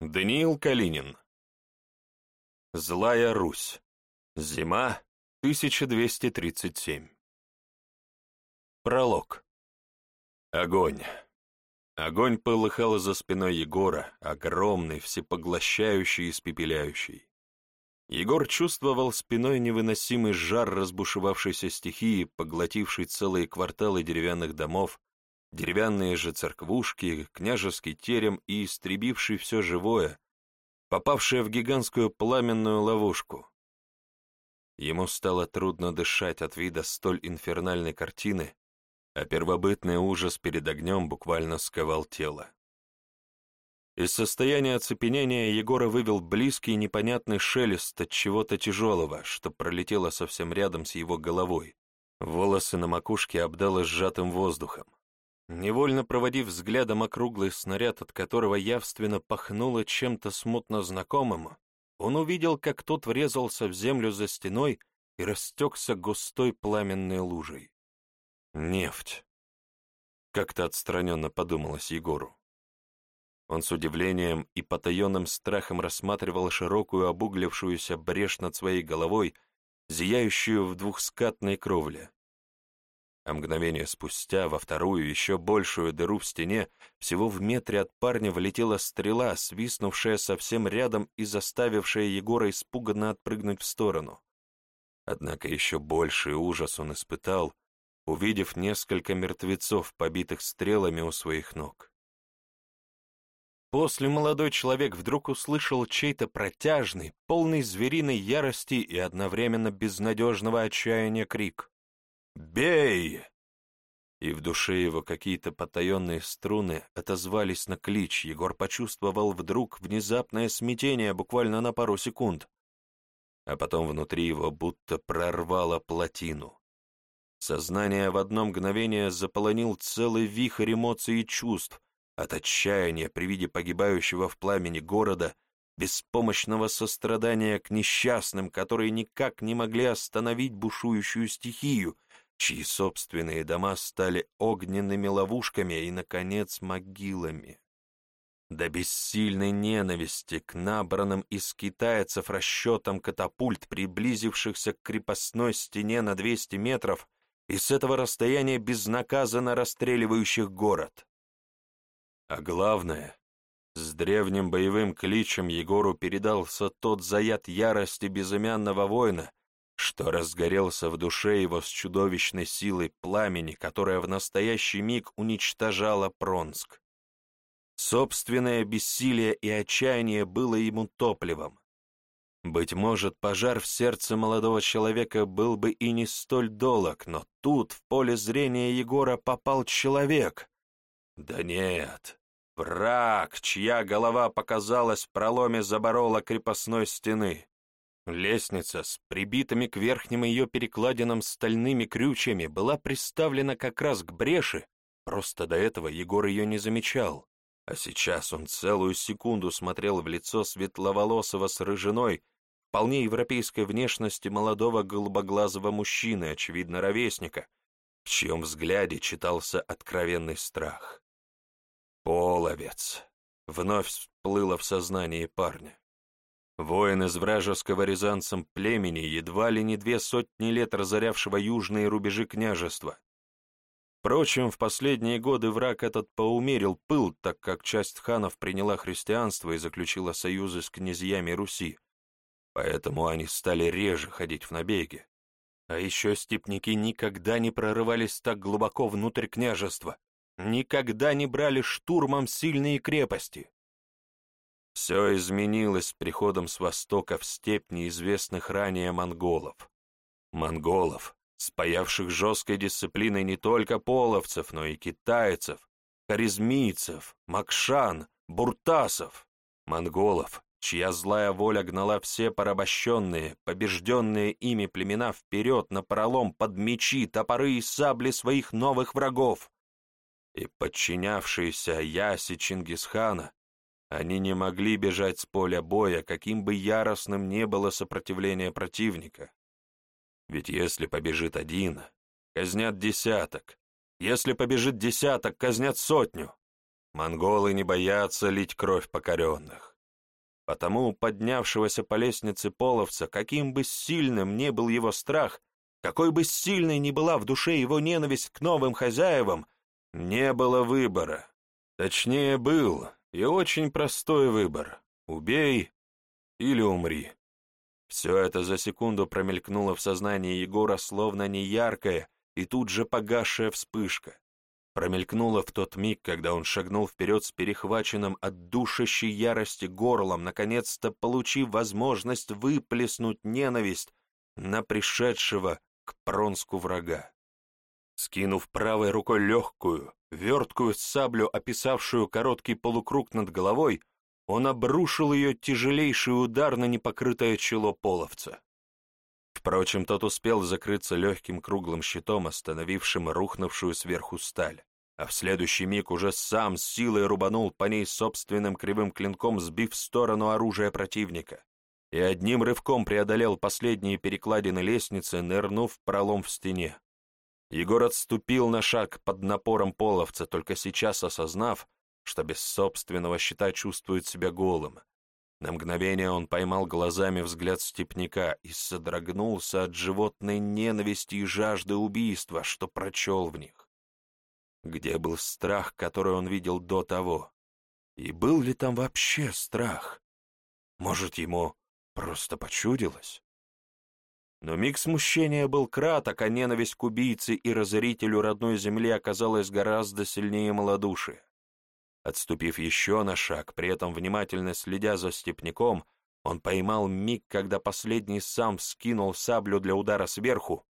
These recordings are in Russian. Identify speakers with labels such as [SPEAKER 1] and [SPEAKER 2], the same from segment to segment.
[SPEAKER 1] Даниил Калинин. Злая Русь. Зима 1237. Пролог. Огонь. Огонь полыхал за спиной Егора, огромный, всепоглощающий и испепеляющий. Егор чувствовал спиной невыносимый жар разбушевавшейся стихии, поглотившей целые кварталы деревянных домов, деревянные же церквушки, княжеский терем и истребивший все живое, попавшее в гигантскую пламенную ловушку. Ему стало трудно дышать от вида столь инфернальной картины, а первобытный ужас перед огнем буквально сковал тело. Из состояния оцепенения Егора вывел близкий непонятный шелест от чего-то тяжелого, что пролетело совсем рядом с его головой. Волосы на макушке обдало сжатым воздухом. Невольно проводив взглядом округлый снаряд, от которого явственно пахнуло чем-то смутно знакомым, он увидел, как тот врезался в землю за стеной и растекся густой пламенной лужей. Нефть. Как-то отстраненно подумалось Егору. Он с удивлением и потаенным страхом рассматривал широкую обуглившуюся брешь над своей головой, зияющую в двухскатной кровле а мгновение спустя во вторую, еще большую дыру в стене, всего в метре от парня влетела стрела, свистнувшая совсем рядом и заставившая Егора испуганно отпрыгнуть в сторону. Однако еще больший ужас он испытал, увидев несколько мертвецов, побитых стрелами у своих ног. После молодой человек вдруг услышал чей-то протяжный, полный звериной ярости и одновременно безнадежного отчаяния крик. «Бей!» И в душе его какие-то потаенные струны отозвались на клич. Егор почувствовал вдруг внезапное смятение буквально на пару секунд. А потом внутри его будто прорвало плотину. Сознание в одно мгновение заполонил целый вихрь эмоций и чувств, от отчаяния при виде погибающего в пламени города, беспомощного сострадания к несчастным, которые никак не могли остановить бушующую стихию — чьи собственные дома стали огненными ловушками и, наконец, могилами. До бессильной ненависти к набранным из китайцев расчетам катапульт, приблизившихся к крепостной стене на 200 метров, и с этого расстояния безнаказанно расстреливающих город. А главное, с древним боевым кличем Егору передался тот заят ярости безымянного воина, что разгорелся в душе его с чудовищной силой пламени, которая в настоящий миг уничтожала Пронск. Собственное бессилие и отчаяние было ему топливом. Быть может, пожар в сердце молодого человека был бы и не столь долг, но тут в поле зрения Егора попал человек. Да нет, враг, чья голова показалась в проломе заборола крепостной стены. Лестница с прибитыми к верхним ее перекладинам стальными крючьями была приставлена как раз к бреши, просто до этого Егор ее не замечал, а сейчас он целую секунду смотрел в лицо светловолосого с рыжиной, вполне европейской внешности молодого голубоглазого мужчины, очевидно, ровесника, в чьем взгляде читался откровенный страх. «Половец!» — вновь всплыло в сознании парня. Воин из вражеского рязанцем племени, едва ли не две сотни лет разорявшего южные рубежи княжества. Впрочем, в последние годы враг этот поумерил пыл, так как часть ханов приняла христианство и заключила союзы с князьями Руси, поэтому они стали реже ходить в набеги. А еще степники никогда не прорывались так глубоко внутрь княжества, никогда не брали штурмом сильные крепости. Все изменилось с приходом с востока в степь неизвестных ранее монголов. Монголов, спаявших жесткой дисциплиной не только половцев, но и китайцев, харизмийцев, макшан, буртасов, монголов, чья злая воля гнала все порабощенные, побежденные ими племена вперед на пролом под мечи, топоры и сабли своих новых врагов. И подчинявшиеся Яси Чингисхана они не могли бежать с поля боя, каким бы яростным ни было сопротивление противника. Ведь если побежит один, казнят десяток. Если побежит десяток, казнят сотню. Монголы не боятся лить кровь покоренных. Потому поднявшегося по лестнице половца, каким бы сильным ни был его страх, какой бы сильной ни была в душе его ненависть к новым хозяевам, не было выбора. Точнее, был, и очень простой выбор — убей или умри. Все это за секунду промелькнуло в сознании Егора словно неяркая и тут же погасшая вспышка. Промелькнуло в тот миг, когда он шагнул вперед с перехваченным от душащей ярости горлом, наконец-то получив возможность выплеснуть ненависть на пришедшего к Пронску врага. Скинув правой рукой легкую, верткую саблю, описавшую короткий полукруг над головой, он обрушил ее тяжелейший удар на непокрытое чело половца. Впрочем, тот успел закрыться легким круглым щитом, остановившим рухнувшую сверху сталь, а в следующий миг уже сам с силой рубанул по ней собственным кривым клинком, сбив в сторону оружия противника, и одним рывком преодолел последние перекладины лестницы, нырнув в пролом в стене. Егор отступил на шаг под напором половца, только сейчас осознав, что без собственного щита чувствует себя голым. На мгновение он поймал глазами взгляд степняка и содрогнулся от животной ненависти и жажды убийства, что прочел в них. Где был страх, который он видел до того? И был ли там вообще страх? Может, ему просто почудилось? Но миг смущения был краток, а ненависть к убийце и разорителю родной земли оказалась гораздо сильнее малодушия. Отступив еще на шаг, при этом внимательно следя за степняком, он поймал миг, когда последний сам вскинул саблю для удара сверху,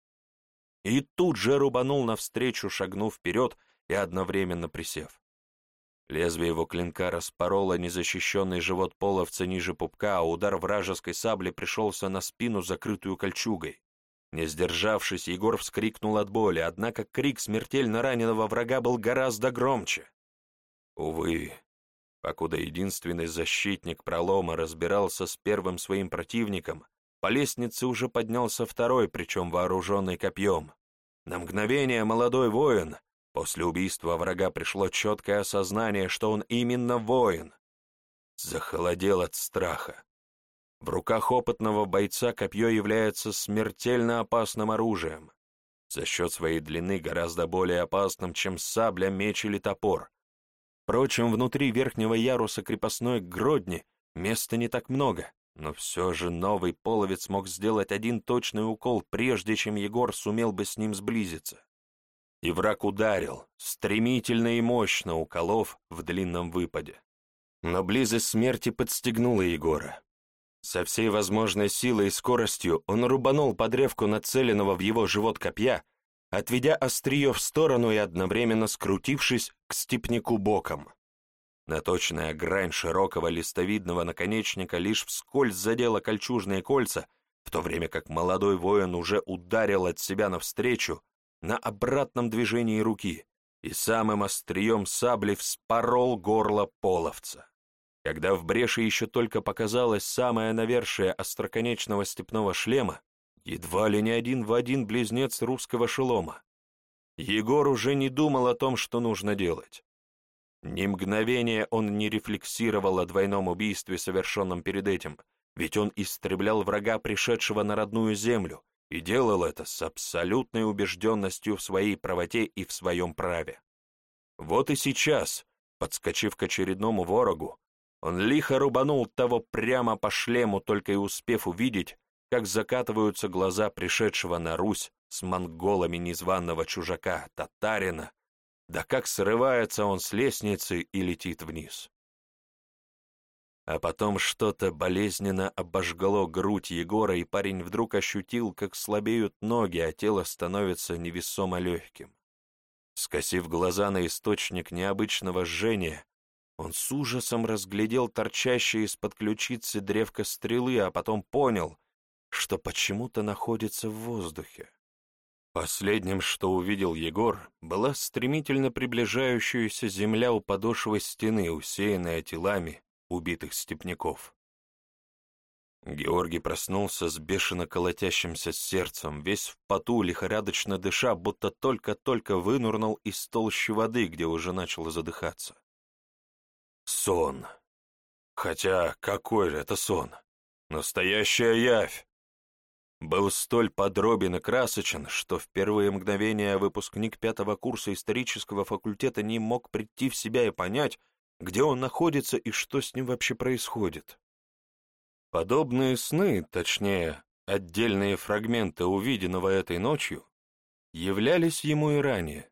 [SPEAKER 1] и тут же рубанул навстречу, шагнув вперед и одновременно присев. Лезвие его клинка распороло незащищенный живот половца ниже пупка, а удар вражеской сабли пришелся на спину, закрытую кольчугой. Не сдержавшись, Егор вскрикнул от боли, однако крик смертельно раненого врага был гораздо громче. Увы, покуда единственный защитник пролома разбирался с первым своим противником, по лестнице уже поднялся второй, причем вооруженный копьем. На мгновение молодой воин, после убийства врага пришло четкое осознание, что он именно воин, захолодел от страха. В руках опытного бойца копье является смертельно опасным оружием. За счет своей длины гораздо более опасным, чем сабля, меч или топор, Впрочем, внутри верхнего яруса крепостной Гродни места не так много, но все же новый половец мог сделать один точный укол, прежде чем Егор сумел бы с ним сблизиться. И враг ударил, стремительно и мощно уколов в длинном выпаде. Но близость смерти подстегнула Егора. Со всей возможной силой и скоростью он рубанул под древку нацеленного в его живот копья, отведя острие в сторону и одновременно скрутившись к степнику боком. Наточная грань широкого листовидного наконечника лишь вскользь задела кольчужные кольца, в то время как молодой воин уже ударил от себя навстречу на обратном движении руки и самым острием сабли вспорол горло половца. Когда в бреши еще только показалось самое навершие остроконечного степного шлема, Едва ли не один в один близнец русского шелома. Егор уже не думал о том, что нужно делать. Ни мгновения он не рефлексировал о двойном убийстве, совершенном перед этим, ведь он истреблял врага, пришедшего на родную землю, и делал это с абсолютной убежденностью в своей правоте и в своем праве. Вот и сейчас, подскочив к очередному ворогу, он лихо рубанул того прямо по шлему, только и успев увидеть, как закатываются глаза пришедшего на Русь с монголами незваного чужака, татарина, да как срывается он с лестницы и летит вниз. А потом что-то болезненно обожгло грудь Егора, и парень вдруг ощутил, как слабеют ноги, а тело становится невесомо легким. Скосив глаза на источник необычного жжения, он с ужасом разглядел торчащее из-под ключицы древко стрелы, а потом понял, что почему-то находится в воздухе. Последним, что увидел Егор, была стремительно приближающаяся земля у подошвы стены, усеянная телами убитых степняков. Георгий проснулся с бешено колотящимся сердцем, весь в поту, лихорадочно дыша, будто только-только вынурнул из толщи воды, где уже начал задыхаться. Сон. Хотя какой же это сон? Настоящая явь! Был столь подробен и красочен, что в первые мгновения выпускник пятого курса исторического факультета не мог прийти в себя и понять, где он находится и что с ним вообще происходит. Подобные сны, точнее, отдельные фрагменты увиденного этой ночью, являлись ему и ранее.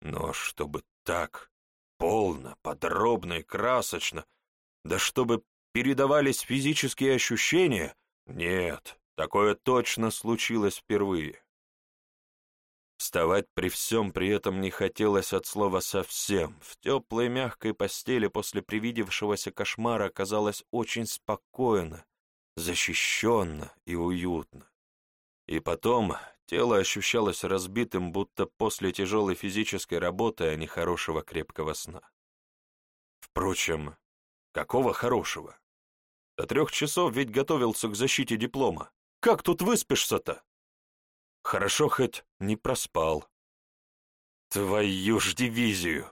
[SPEAKER 1] Но чтобы так, полно, подробно и красочно, да чтобы передавались физические ощущения, нет, такое точно случилось впервые. Вставать при всем при этом не хотелось от слова совсем. В теплой мягкой постели после привидевшегося кошмара казалось очень спокойно, защищенно и уютно. И потом тело ощущалось разбитым, будто после тяжелой физической работы, а не хорошего крепкого сна. Впрочем, какого хорошего? До трех часов ведь готовился к защите диплома. Как тут выспишься-то? Хорошо хоть не проспал. Твою ж дивизию!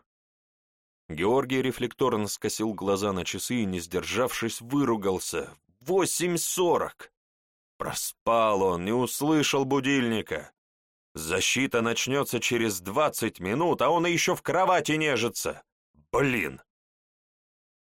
[SPEAKER 1] Георгий рефлекторно скосил глаза на часы и, не сдержавшись, выругался. Восемь сорок! Проспал он, не услышал будильника. Защита начнется через двадцать минут, а он еще в кровати нежится. Блин!